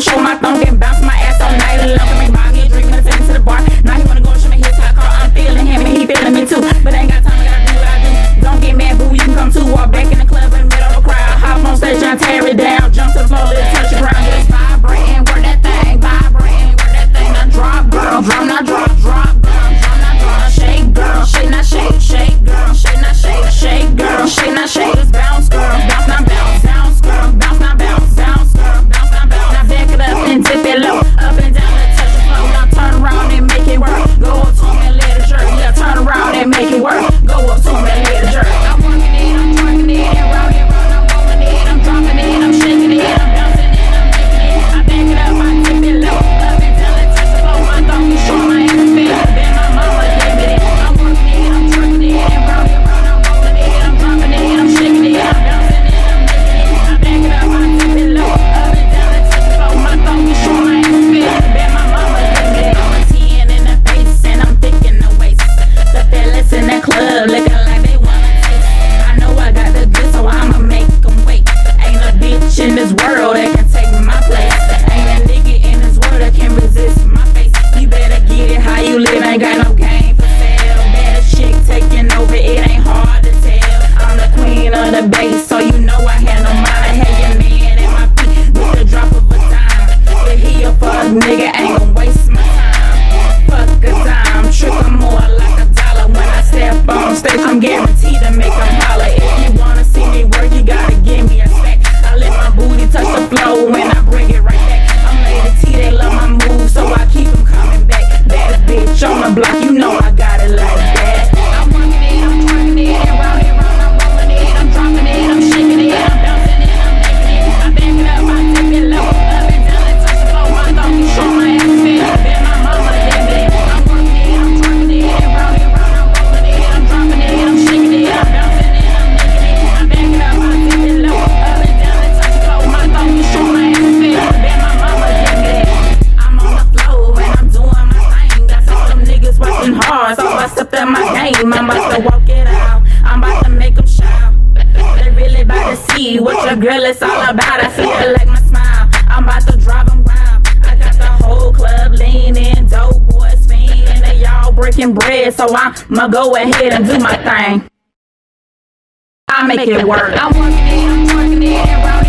gon' show my thumb, then bounce my ass all night long. Come make buy me a drink and take to the bar. Now he wanna go and show me his hot car. I'm feeling him and he feeling me too. But I ain't got time, I gotta do what I do. Don't get mad, boo, you can come too. Walk back in the club in the middle of the crowd. Hop on stage, and tear it down. Jump to the floor, let it touch the ground. Just vibrate and work that thing, vibrate and work that thing. Now drop, girl, drum, now drop. You know bust up in my game. I'm about to walk it out. I'm about to make them shout. They really about to see what your girl is all about. I feel like my smile. I'm about to drive them wild. I got the whole club leaning, dope boys fiend. And they all breaking bread, so I'ma go ahead and do my thing. I make it work. I'm working it, I'm working it,